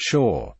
Sure.